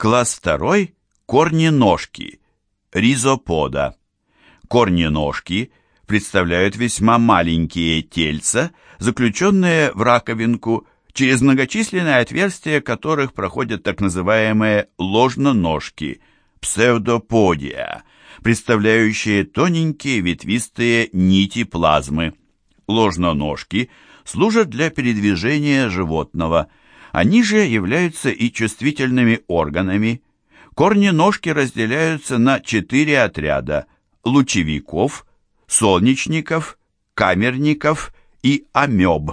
Класс 2 – корненожки, ризопода. Корненожки представляют весьма маленькие тельца, заключенные в раковинку, через многочисленные отверстия которых проходят так называемые ложноножки, псевдоподия, представляющие тоненькие ветвистые нити плазмы. Ложноножки служат для передвижения животного – они же являются и чувствительными органами. Корни-ножки разделяются на четыре отряда – лучевиков, солнечников, камерников и амеб.